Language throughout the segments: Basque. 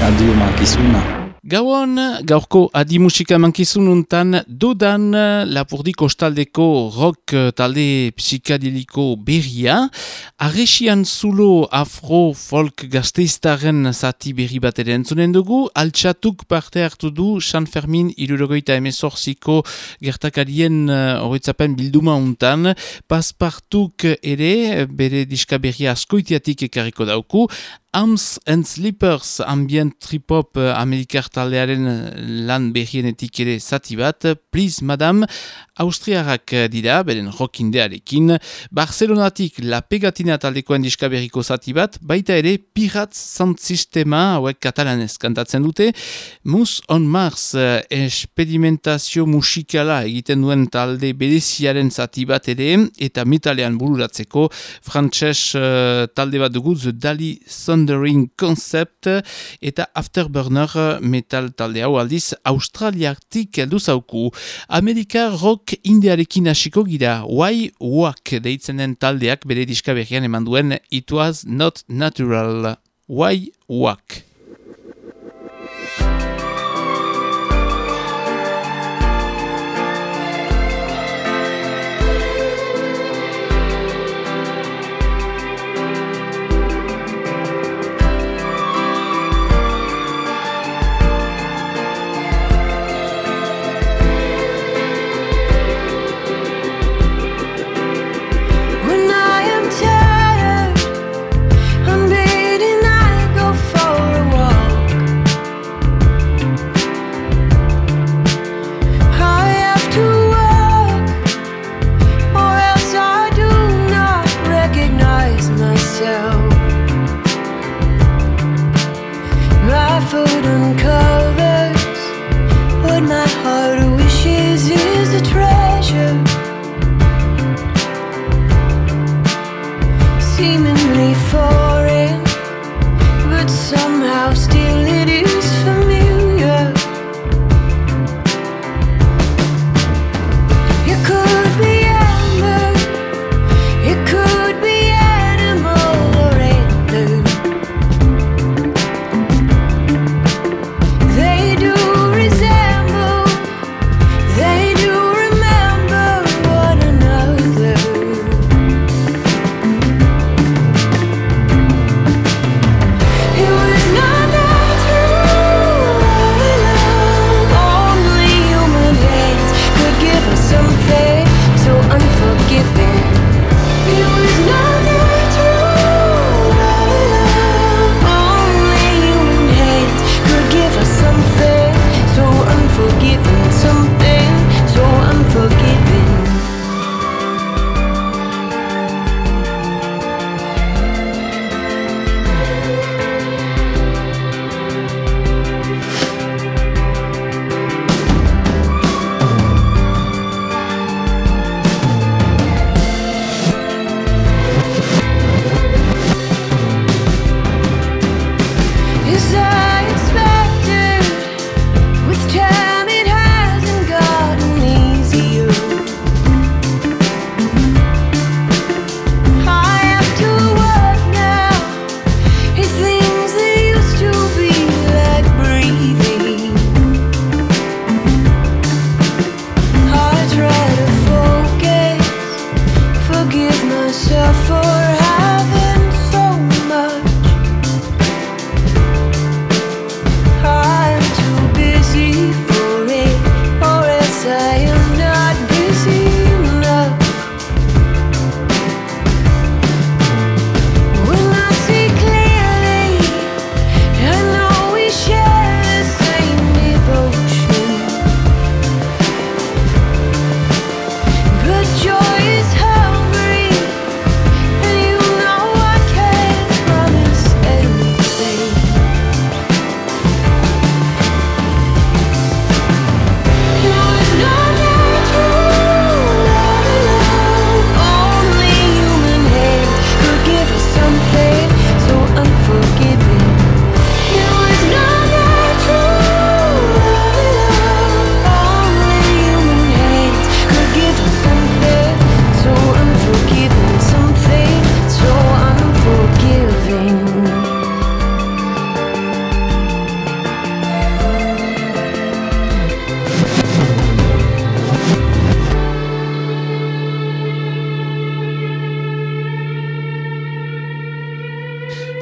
Radio Marquisuna. Gauan, gaurko adi musika mankizununtan dodan lapurdi kostaldeko rock talde psikadiliko berria. Arresian zulo afro-folk gazteiztaren zati berri bat ere entzunen dugu. Altxatuk parte hartu du San Fermin irurogoita emezorziko gertakarien horretzapen bilduma untan. Paspartuk ere bere diska berria askoitiatik ekarriko dauku. Arms and Slippers ambient trip-hop amerikar taldearen lan behienetik ere zati bat, Please Madame, Austriarrak dira, beren rockindearekin, Barcelonatik La Pegatina taldekoen diskaberiko zati bat, baita ere Pirates Sound Sistema, hauek katalanez kantatzen dute, Mus on Mars, espedimentazio musikala egiten duen talde bereziaren zati bat ere, eta metalean bururatzeko, frantses talde bat dugu, The Dali Thundering Concept, eta Afterburner metal talde hau aldiz, Australiartik heldu zauku. Amerika rock indiarekin hasiko gira, Why Walk deitzen den taldeak bere diskaberrian eman duen It Was Not Natural. Why Walk.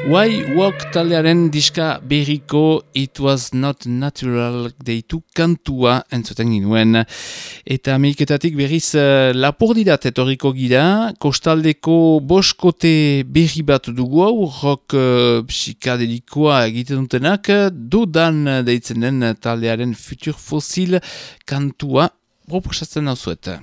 Why Walk taldearen diska berriko It Was Not Natural deitu kantua entzuten ginuen. Eta meiketatik berriz uh, lapurdidat etorriko gira, kostaldeko boskote berri bat dugu hau, rock uh, psikadelikoa egiten dutenak, dudan deitzen den taldearen futur fosil kantua proposatzen hau zuet.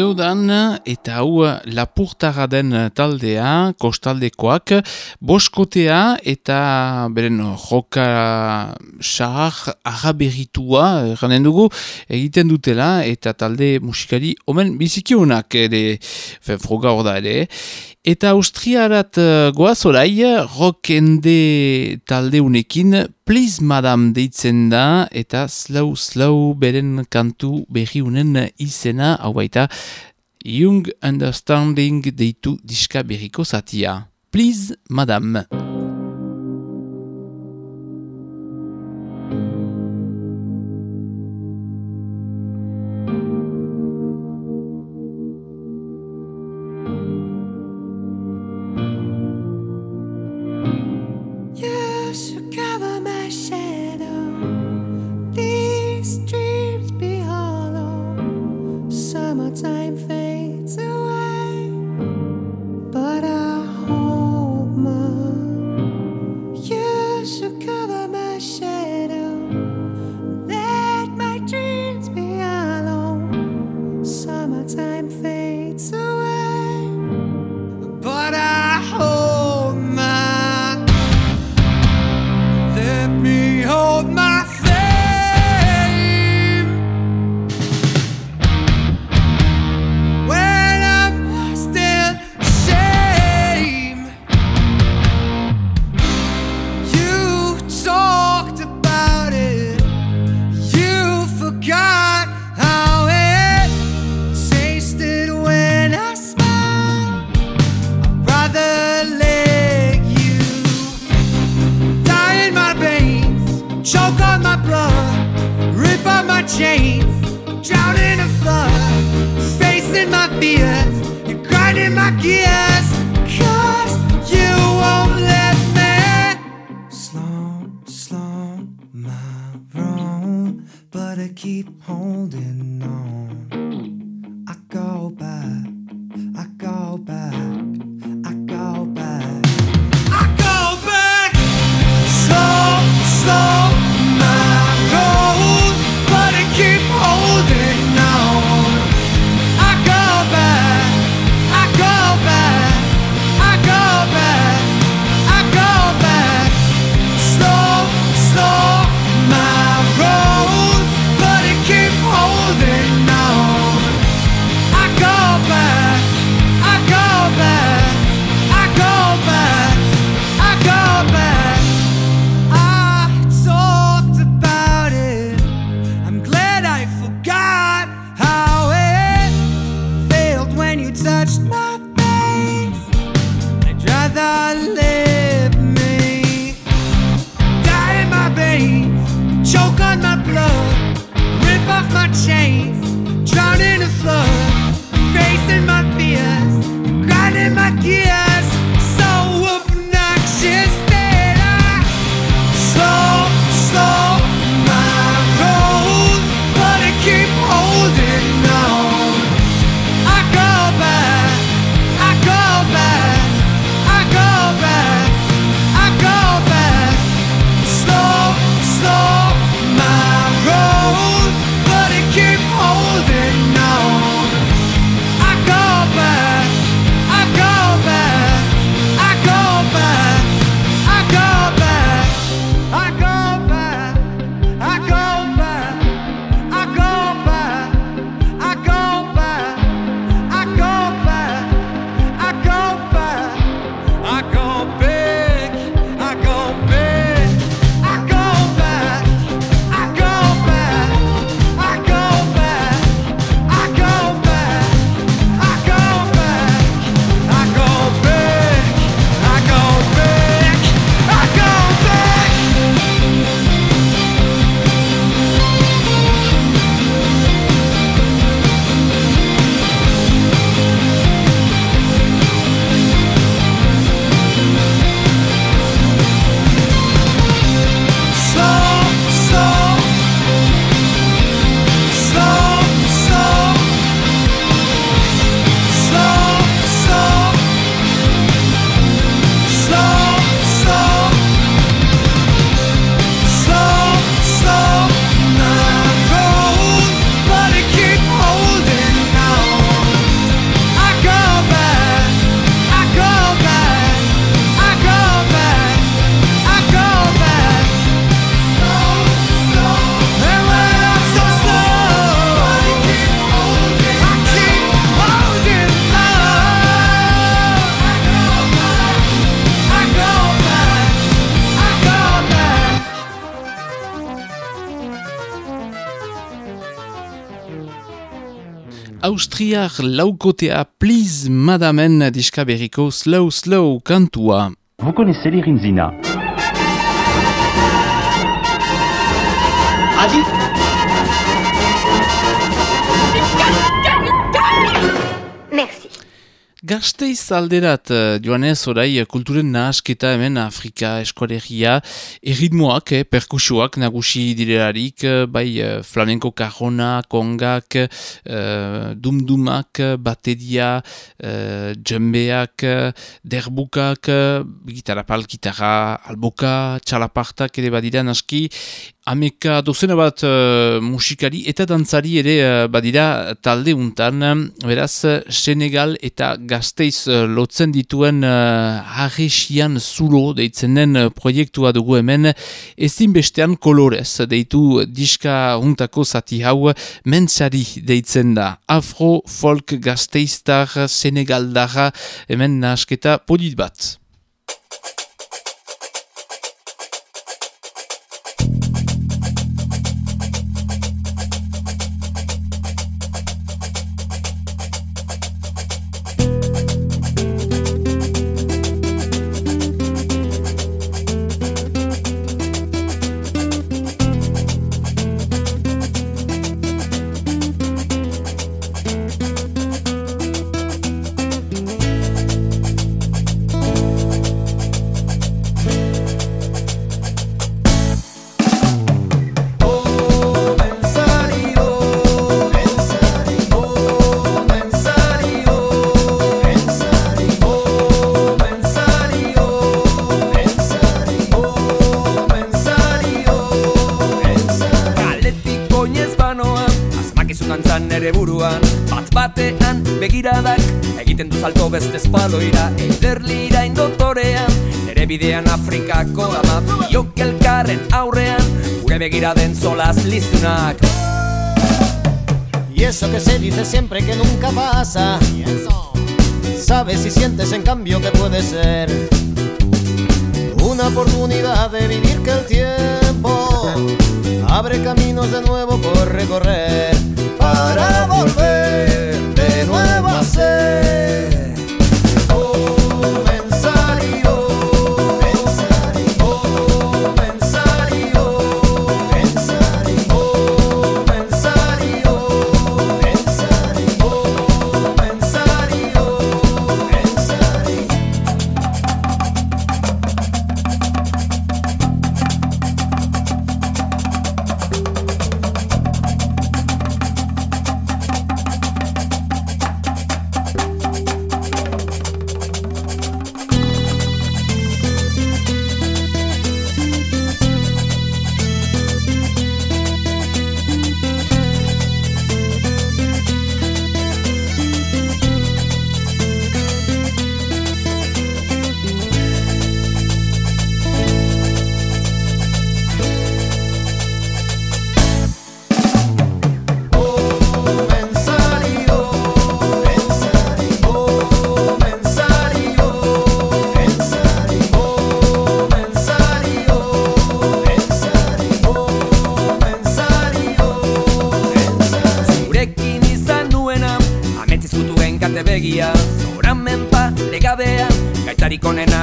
Dudan eta hau lapurtara den taldea, kostaldekoak, boskotea eta beren joka sahar araberitua, ganen dugu, egiten dutela eta talde musikari omen bizikiunak ere, froga hor da ere. Eta austriarat goaz orai, rockende talde unekin, Please Madame deitzen da eta slow slow beren kantu berri unen izena hau baita Young Understanding deitu diska berriko zatia. Please Madame. chains, drowning in flood, facing my fear. Austriar laukotea Please Madamen diska berriko Slow Slow kantua. Vous connaissez l'Irinzina Adi? Gazteiz alderat, uh, joanez, orai, eh, kulturen nahasketa hemen Afrika eskolegia, erritmoak, eh, perkusioak nagusi direlarik, bai flamenko kajona, kongak, uh, dumdumak, bateria, uh, djembeak, derbukak, gitarapal, gitarra, alboka, txalapartak ere badira naski, Ameka dozena bat uh, musikari eta dantzari ere uh, badira talde untan, beraz Senegal eta Gazteiz uh, lotzen dituen uh, zulo deitzen den proiektua dugu hemen. Ezin bestean kolorez deitu diska untako zati hau mentzari deitzen da. Afro, Folk, Gazteiztar, Senegaldara hemen nasketa podit bat. nere buruan Bat batean begiradak Egiten du salto beste espaloira. Eiderlira indotorean Nere bidean Afrikako dama Biok elkarren aurrean Gure begiraden zolaz lizunak. Y eso que se dice siempre que nunca pasa. Sabes y sientes en cambio que puede ser Una oportunidad de vivir que el tiempo Abre caminos de nuevo por recorrer para volver de nuevo a ser.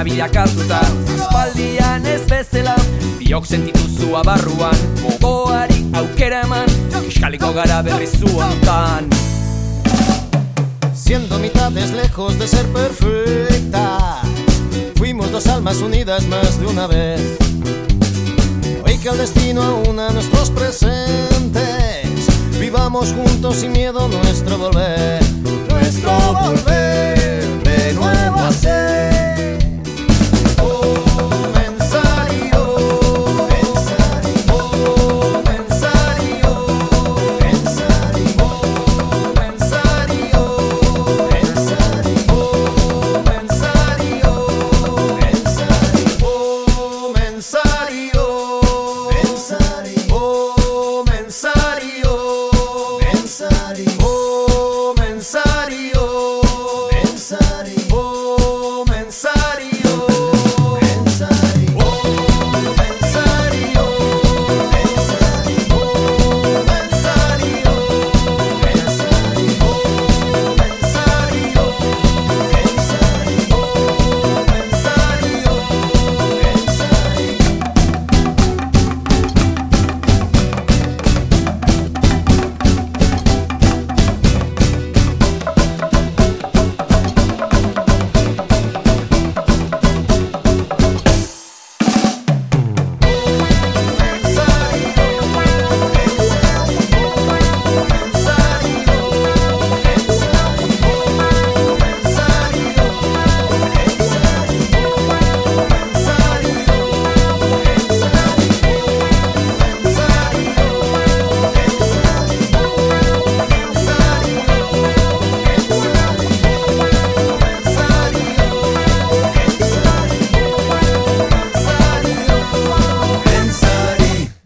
Bilakatuta Espaldian ez bezala Biok sentituzu abarruan. Gogoari aukera eman Kiskaliko gara berri zuantan Siendo mitades lejos de ser perfecta Fuimos dos almas unidas más de una vez. Hoy que el destino aúna nuestros presentes Vivamos juntos sin miedo nuestro volver. Nuestro volver de nuevo a ser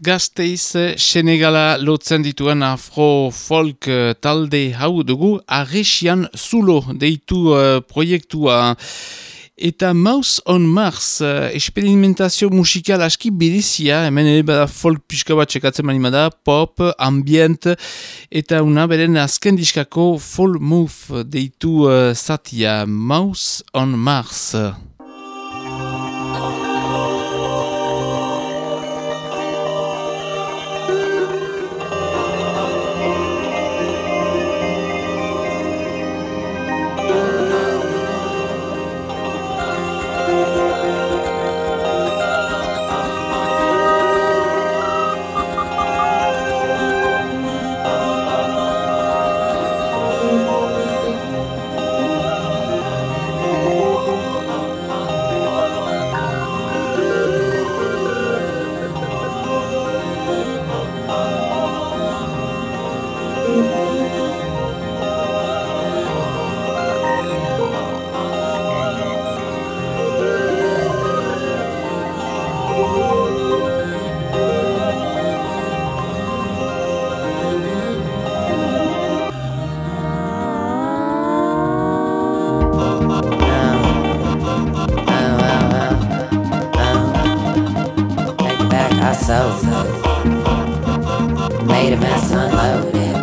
gazteiz Senegala lotzen dituen afro-folk eh, talde hau dugu Arresian Zulo deitu uh, proiektua. Eta Mouse on Mars, uh, experimentazio musikal aski bidizia, hemen ere bada folk pixka bat txekatzen mani da, pop, ambient, eta una beren azken diskako folk move deitu uh, satia, Mouse on Mars. my soul. Made a mess, unloaded.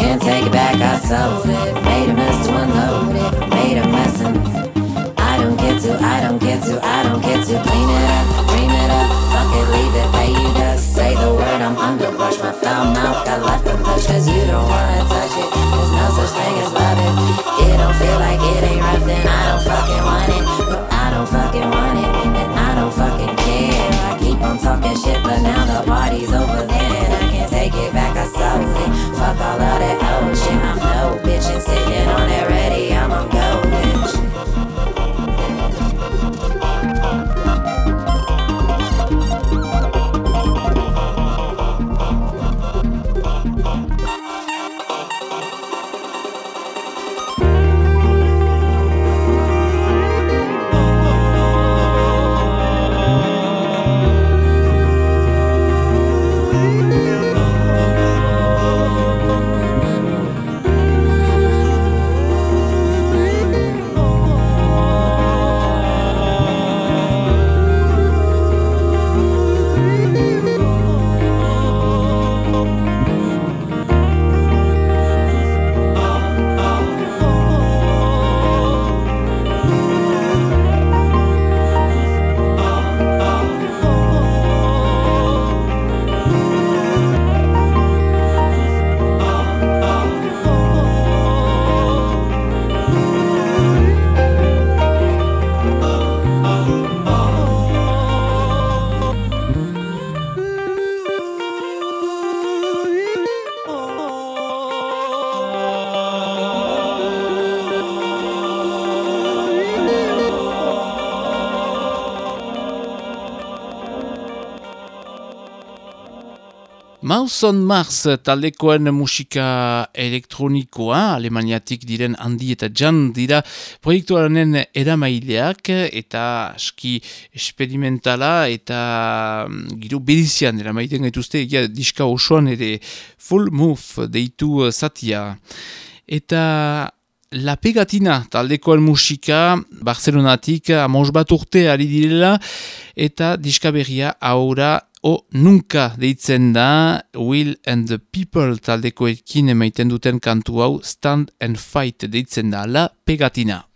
Can't take it back, I sold it. Made a mess to unload it. Made a mess and I don't get to, I don't get to, I don't get to clean it up, clean it up. Fuck it, leave it, pay you dust. Say the word, I'm underbrush. My foul mouth got left untouched, cause you don't wanna touch it. There's no such thing as love it. It don't feel like it ain't rough, then I don't fucking want it. But I don't fucking want it talking shit, but now the party's over then, and I can't take it back. I sold it. Fuck all of that old shit. I'm no bitch and sitting on that ready. I'm on go. Mouse on Mars taldekoen musika elektronikoa, alemaniatik diren handi eta jan dira proiektuaren eramaileak eta aski experimentala eta mm, giro bedizian eramaiten gaituzte egia diska osoan ere full move deitu zatia. Eta La Pegatina taldekoen musika Barcelonatik amos bat urte ari direla eta diskaberria aura o nunca deitzen da Will and the People taldekoekin emaiten duten kantu hau Stand and Fight deitzen da La Pegatina.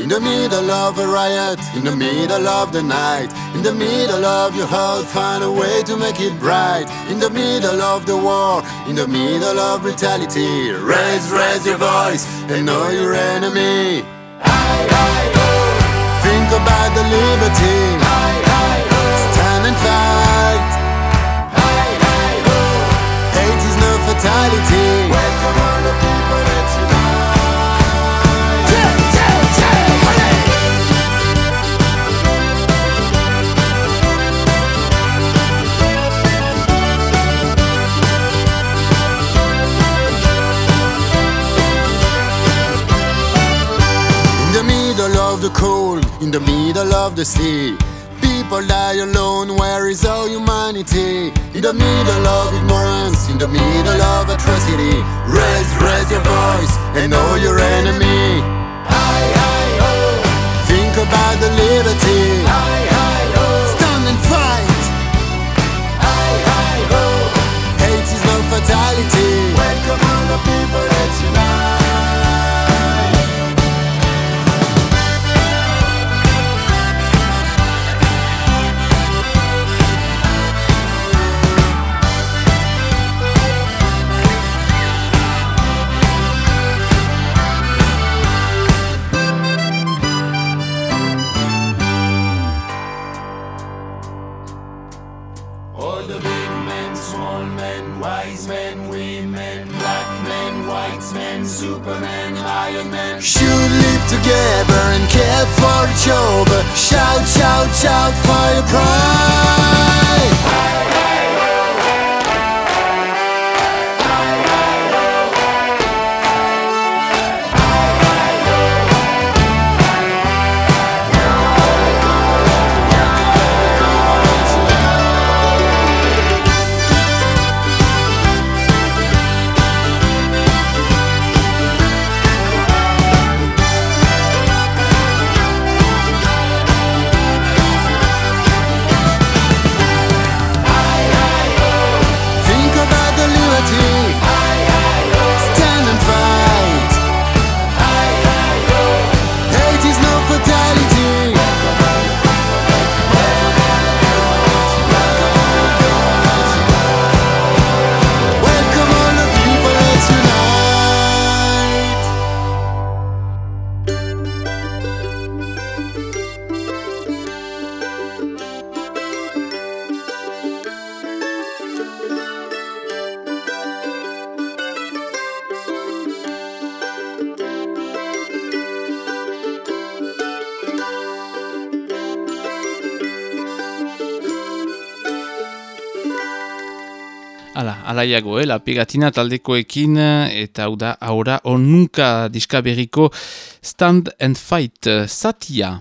In the middle of a riot, in the middle of the night, in the middle of your heart, find a way to make it bright. In the middle of the war, in the middle of brutality, raise, raise your voice and know your enemy. Think about the liberty. Stand and fight. Hate is no fatality. The cold, in the middle of the sea. People die alone, where is all humanity? In the middle of ignorance, in the middle of atrocity. Raise, raise your voice and know your enemy. Aye, aye, oh. Think about the liberty. Aye, aye, oh. Stand and fight. Aye, aye, oh. Hate is no fatality. Welcome all the people, unite. All together and care for each other. Shout, shout, shout for your pride. Alaiago, eh, la pegatina taldekoekin, eta hau da, aura, onunka diska berriko Stand and Fight satia.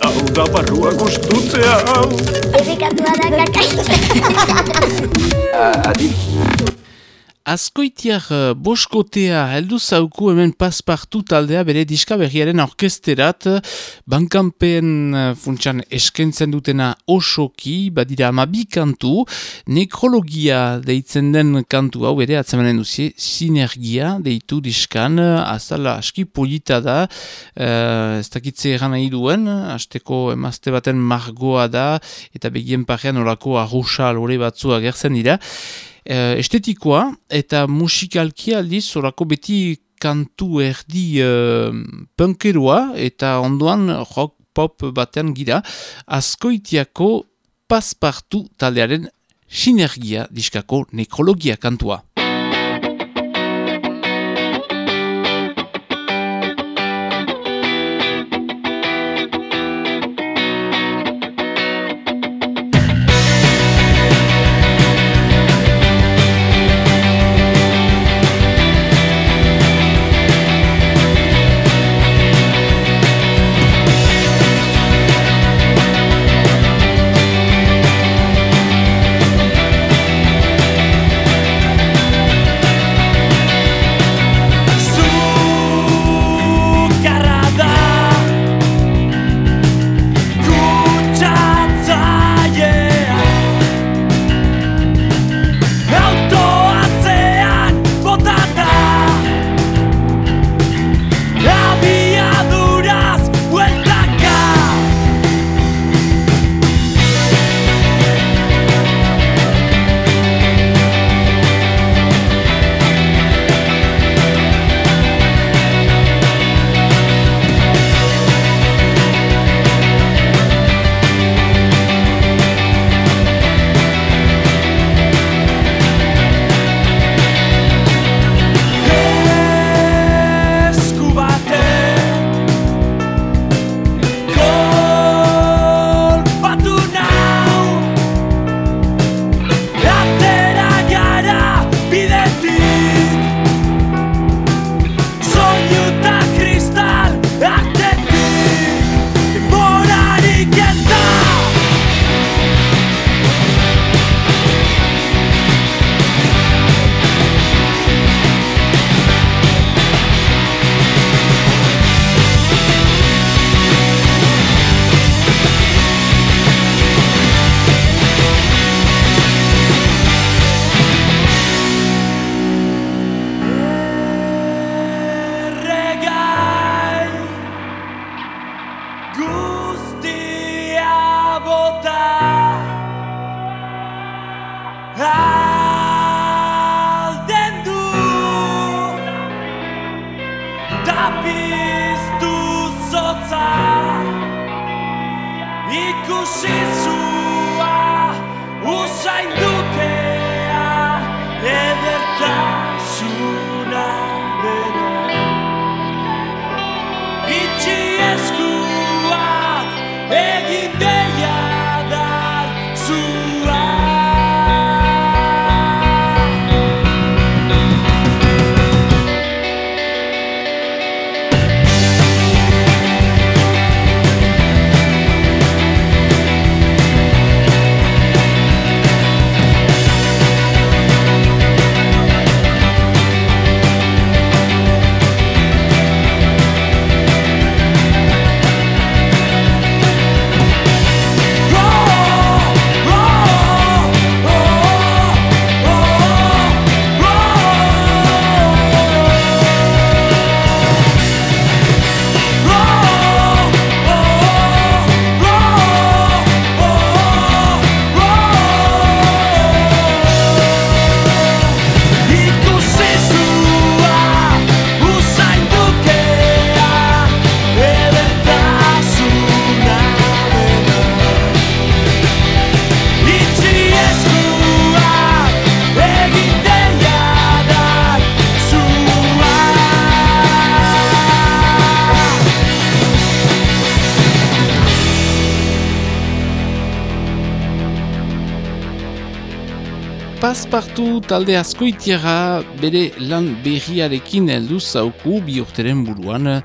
Hau da barrua gustutzea hau. Errekatua da kakaita. Azkoitiar uh, boskotea heldu zauku hemen paspartu taldea bere diska berriaren orkesterat. Bankanpen uh, funtsan eskentzen dutena osoki, badira amabi kantu, nekrologia deitzen den kantu hau ere atzemanen duzie, sinergia deitu diskan, azala aski polita da, uh, ez dakitze eran nahi duen, asteko emazte baten margoa da, eta begien parean orako arruxa lore batzu agertzen dira, uh, estetikoa eta musikalki aldiz orako beti kantu erdi uh, punkeroa eta ondoan rock pop batean gira askoitiako paspartu taldearen sinergia diskako nekrologia kantua. Piztu zotza Ikusi zua usain Paspartu talde askoitiara bere lan berriarekin heldu zauku bi urteren buruan.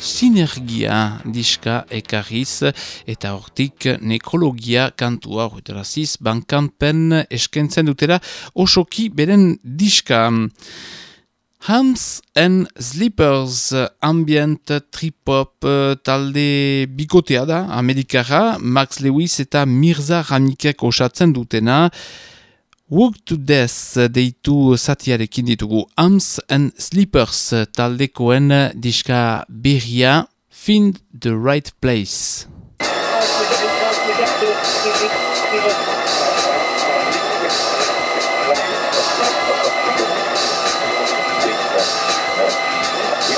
Sinergia diska ekarriz eta hortik nekrologia kantua horretaraziz bankanpen eskentzen dutera osoki beren diska. Hams and Slippers ambient trip-hop eh, talde bikotea da, Amerikara, Max Lewis eta Mirza Ramikek osatzen dutena, Walk to Death uh, deitu zatiarekin ditugu Arms and Slippers uh, taldekoen diska berria Find the Right Place.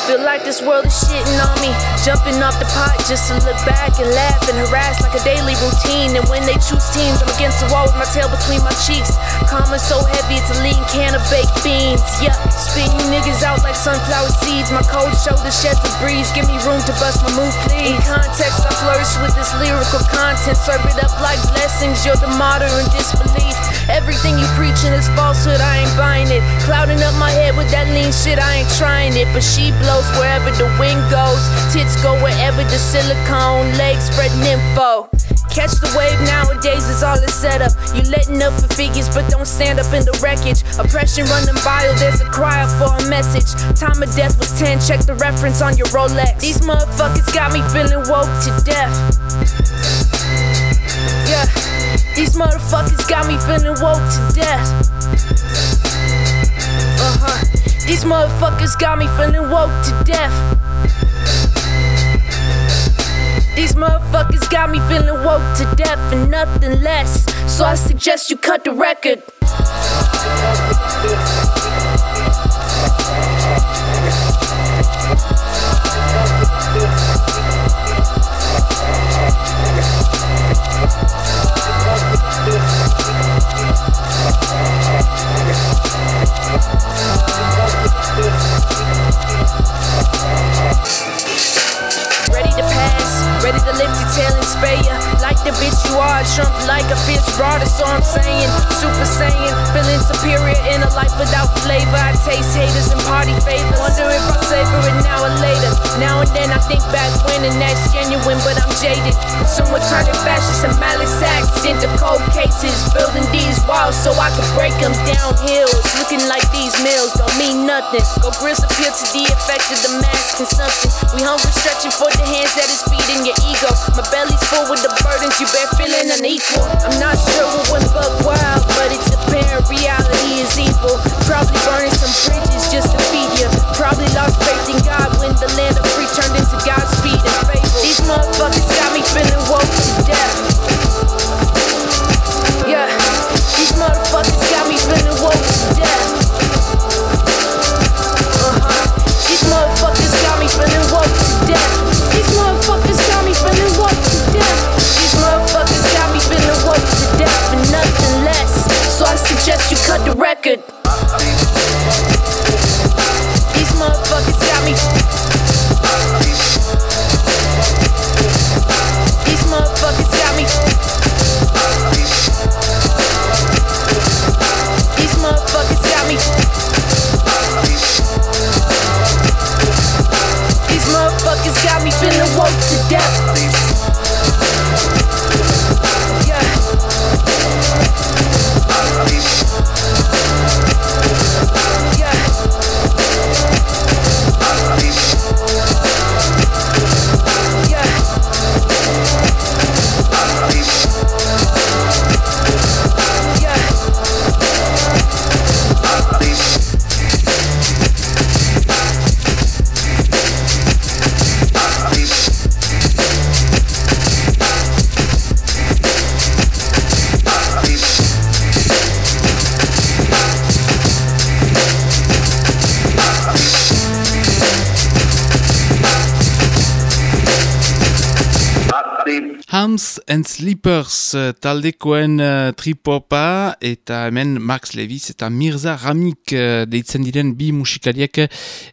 Feel like this world is shitting on me. Jumping off the pot just to look back and laugh and harass like a daily routine. And when they choose teams, I'm against the wall with my tail between my cheeks. Karma so heavy, it's a lean can of baked beans. Yeah, spitting you niggas out like sunflower seeds. My cold shoulder sheds a breeze. Give me room to bust my move, please. In context, I flourish with this lyrical content. Serve it up like blessings. You're the martyr in disbelief. Everything you preaching is falsehood, I ain't buying it. Clouding up my head with that lean shit, I ain't trying it. But she blows wherever the wind goes. Tits go wherever the silicone, legs spreading info. Catch the wave nowadays is all it's set up. You letting up for figures, but don't stand up in the wreckage. Oppression running bio, there's a cry for a message. Time of death was 10, check the reference on your Rolex. These motherfuckers got me feeling woke to death. Yeah, these motherfuckers got me feeling woke to death. Uh huh. These motherfuckers got me feeling woke to death. These motherfuckers got me feeling woke to death and nothing less. So I suggest you cut the record. Bitch you are, trump like a fierce broader, so I'm saying. Super Saiyan, feeling superior in a life without flavor. I taste haters and party favors. Wonder if I'll savor it now or later. Now and then I think back when, and that's genuine, but I'm jaded. Consumer turning fascists and malice acts into cold cases. Building these walls so I can break them down hills. Looking like these mills don't mean nothing. Go grills appeal to the effect of the mass consumption. We hungry, stretching for the hands that is feeding your ego. My belly's full with the burdens you bear, feeling unequal. I'm not sure what went buck wild, but it's apparent reality is evil. Probably burning some bridges just to feed you. Probably lost faith in God when the land of free turned into Godspeed and fable. These motherfuckers got me feeling woke to death. Yeah, these motherfuckers got me feeling woke to death. cut the record. These motherfuckers got me. And Slippers uh, taldekoen uh, tripopa eta hemen Max Levis eta Mirza Ramik uh, deitzen diren bi musikariek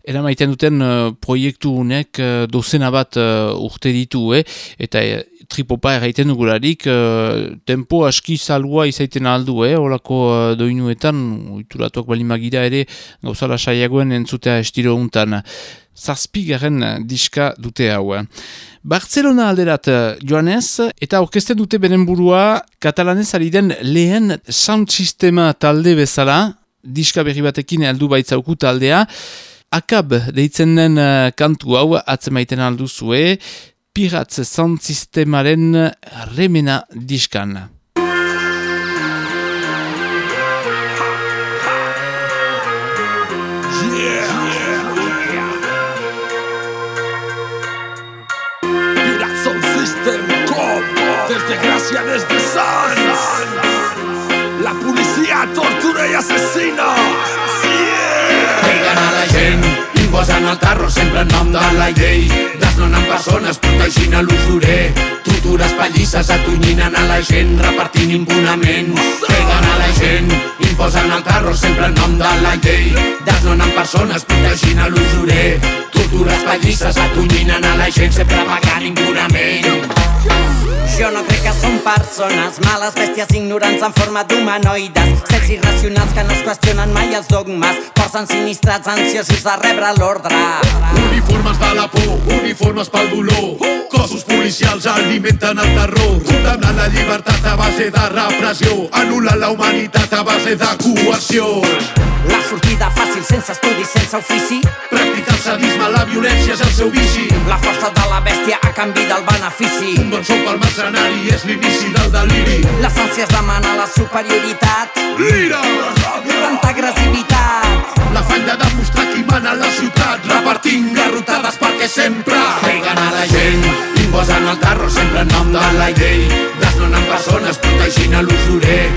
eramaiten duten uh, proiektu unek uh, dozena bat uh, urte ditu eh? eta uh, tripopa erraiten dugularik uh, tempo aski salua izaiten aldu eh? olako uh, doinuetan uituratuak balimagira ere gauzala saiagoen entzutea estiro untan zazpigaren diska dute hau. Barcelona alderat eh, joanez, eta orkesten dute beren burua, katalanez ari den lehen sound sistema talde bezala, diska berri batekin aldu baitzauku taldea, akab deitzen den uh, kantu hau atzemaiten aldu zue, Pirates sans système marin remina Dishkan Pirates sans système combo, des dégraces désarmes. La police, torture et assassine. Imposen el tarro sempre en nom de la llei. Desnonen persones protegint a l'usurer. Tortures pallisses atonyinen a la gent, repartint impunament. Peguen a la gent, imposen el tarro sempre en nom de la llei. Desnonen persones protegint a l'usurer. Tortures pallisses atonyinen a la gent, sempre pagant impunament. Jo no crec que són persones males, bèsties ignorants en forma d'humanoides, sets irracionals que no es qüestionen mai els dogmes, porten sinistrats ansiosos de rebre l'ordre. Uniformes de la por, uniformes pel dolor, cossos policials alimenten el terror, condemnant la llibertat a base de repressió, anul·lant la humanitat a base de coerció. La sortida fàcil, sense estudis, sense ofici. Practicar el sadisme, la violència és el seu vici. La força de la bèstia a canvi del benefici. Un bon sou pel mercenari és l'inici del deliri. Les ànsies demana la superioritat. L'ira! Tanta agressivitat. L'afany de demostrar qui mana la ciutat, repartint garrotades perquè sempre peguen a la gent, imposen el tarro sempre en nom de la llei, desnonen persones protegint a l'usurer,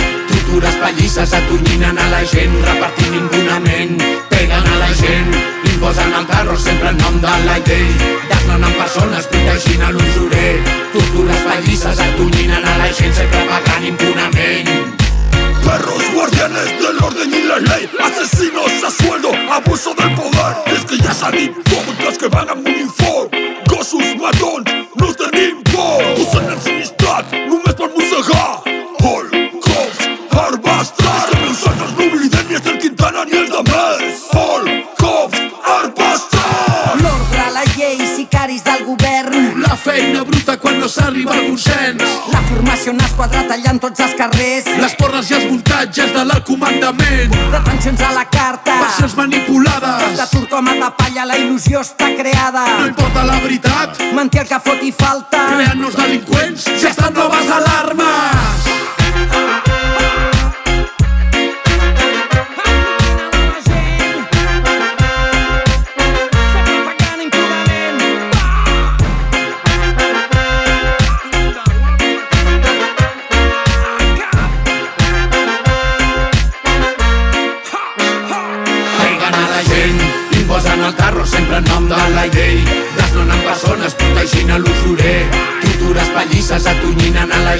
tortures pallisses atonyinen a la gent, repartint impunament, peguen a la gent, imposen el tarro sempre en nom de la llei, desnonen persones protegint a l'usurer, tortures pallisses atonyinen a la gent, sempre pagant impunament. Perros guardianes del orden y la ley Asesinos a sueldo, abuso del poder. És que ja s'ha dit els que van amb uniform Gossos matons, no us tenim por Us han ensinistrat només per mossegar N'ha esquadrat tallant tots els carrers. Les porres i els muntatges de la comandament. Detencions a la carta. Versions manipulades. De turcoma de palla la il·lusió està creada. No importa la veritat. Mentir el que fot i falta. Creant-nos delinqüents. Ja estan noves alarmes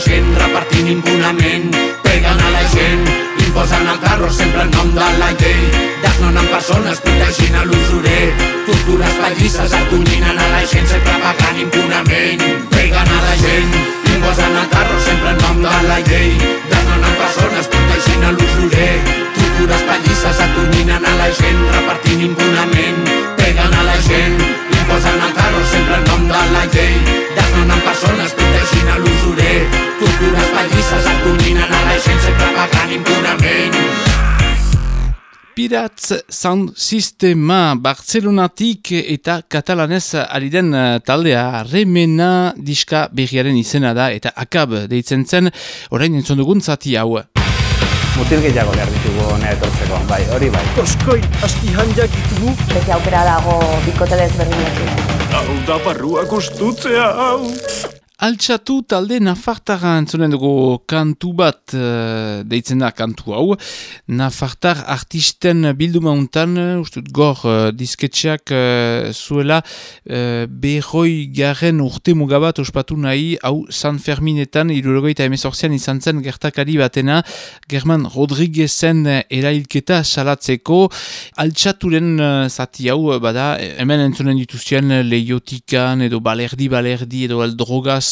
gent, repartint impunament. Peguen a la gent, imposen el tarro sempre en nom de la llei. Desnonen persones protegint a l'usurer. Tortures pallisses atonyinen a la gent, sempre pagant impunament. Peguen a la gent, imposen el tarro sempre en nom de la llei. Desnonen persones protegint a l'usurer. Tortures pallisses atonyinen a la gent, repartint impunament. Peguen a la gent, imposen el carro sempre en nom de la llei. Desnonen persones protegint a l'usurer. Tortures pallisses atonyinen a la gent, sempre pagant impunament. Piratz Sound Sistema Barcelonatik eta katalanez ari den eh, taldea remena diska berriaren izena da eta akab deitzen zen orain entzun dugun zati hau. Mutil gehiago behar ditugu hona etortzeko, bai, hori bai. Oskoin, asti handiak ditugu. Beti aukera dago bikote desberdinekin. Hau da barrua gustutzea hau. Altxatu talde Nafartara entzunen dugu kantu bat uh, deitzen da kantu hau. Nafartar artisten bilduma untan, ustut gor uh, disketxeak uh, zuela uh, behoi garen urte mugabat ospatu nahi hau San Ferminetan irurogoita emezortzian izan zen gertakari batena German Rodriguezen erailketa salatzeko altxaturen uh, zati hau bada hemen entzunen dituzien leiotikan edo balerdi balerdi edo aldrogaz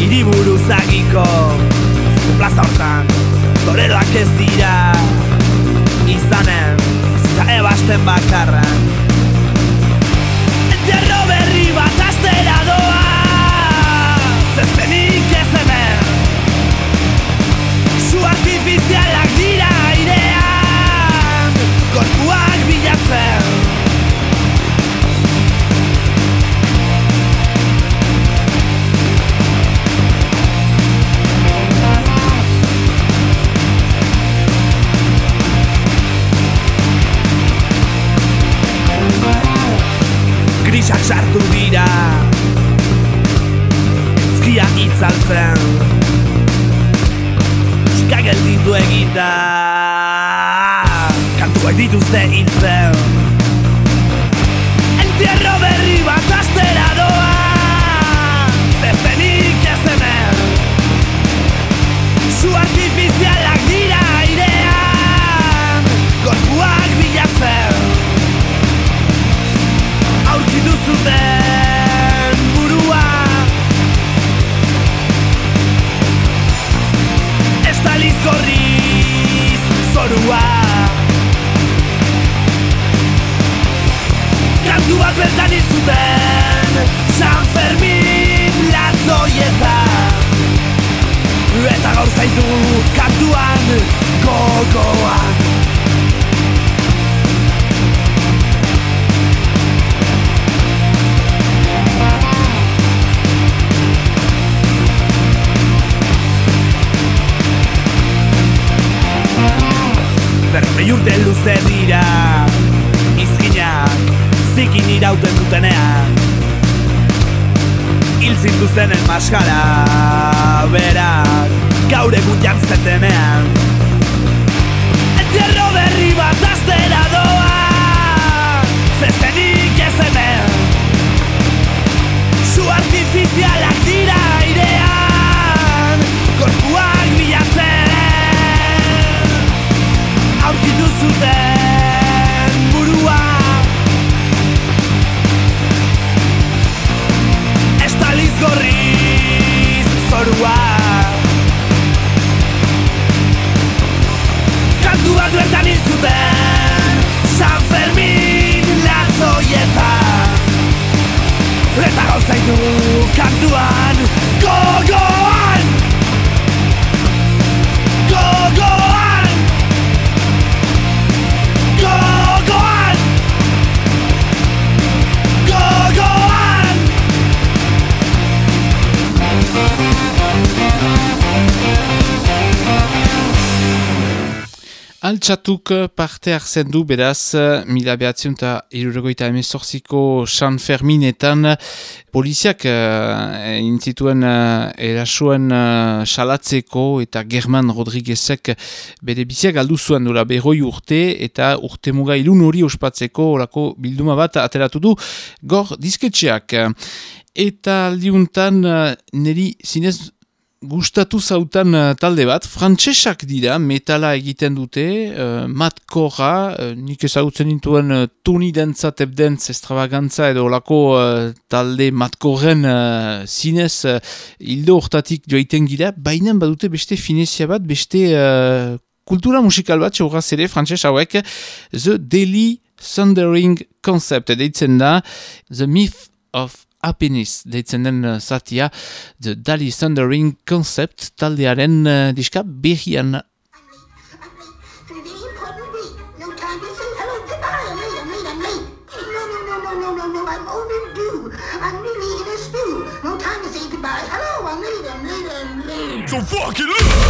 Iriburu zagiko. Plaza hortan Toreroak ez dira. Izanen Zae basten bakarran Entierro berri bat astera doa. Zezenik ez hemen. Su artifizialak dira airean. Gorpuak bilatzen grisak sartu dira. Ezkia itzaltzen. Txika gelditu egita Kantuak dituzte hiltzen gaur zaitu kantuan gogoan Berrogei urte luze dira Izkinak zikin irauten dutenean Zintuztenen maskara Berak gaur egun jantzetenean Entierro berri bat astera doa Zezenik ez hemen. Su artifizialak dira airean Gorpuak bilatzen. Aurkitu zuten burua Gorriz zorua. Kantu bat bertan hil zuten San Fermin latzoietan Eta gauzaitu kantuan Gogoan Altxatuk parte hartzen du beraz mila behatzion eta irurogoita emezortziko San Ferminetan poliziak uh, intzituen uh, erasuen uh, salatzeko eta German Rodriguezek bere biziak aldu zuen dura berroi urte eta urte muga ilun hori ospatzeko orako bilduma bat ateratu du gor disketxeak. Eta aldiuntan niri zinez gustatu zautan uh, talde bat, frantsesak dira, metala egiten dute, uh, matkorra, uh, nik ezagutzen nintuen uh, Tony Dentza, Tep Dentz, Estravagantza edo olako uh, talde matkorren uh, zinez uh, hildo hortatik joaiten gira, baina badute beste finezia bat, beste uh, kultura musikal bat, txaurraz ere, frantses hauek, The Daily Thundering Concept, deitzen da, The Myth of apeniz deitzen den uh, zatia The Dali Thundering Concept taldearen uh, diska berrian So!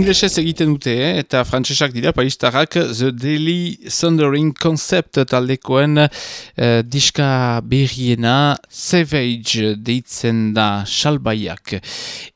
Inglesez egiten dute, eh? eta frantsesak dira, paristarrak, The Daily Thundering Concept taldekoen eh, diska berriena, Savage deitzen da salbaiak.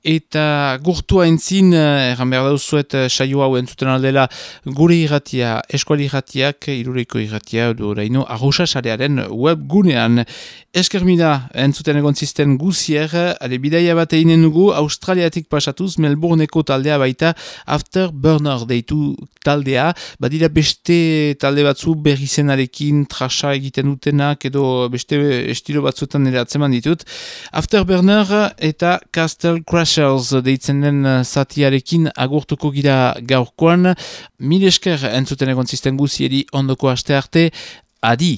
Eta gurtua entzin, eh, erran behar dauzuet, eh, saio hau entzuten aldela, gure irratia, eskuali irratiak, irureiko irratia, edo oraino, arrosa sarearen webgunean. Eskermida, entzuten egon zisten guzier, ale bidaia bat einen dugu, Australiatik pasatuz, Melbourneko taldea baita, Afterburner deitu taldea, badira beste talde batzu berri zenarekin trasa egiten dutenak edo beste estilo batzutan ere atzeman ditut. Afterburner eta Castle Crashers deitzen den zatiarekin agurtuko gira gaurkoan. Mil esker entzuten egon zisten guzieri ondoko aste arte, adi!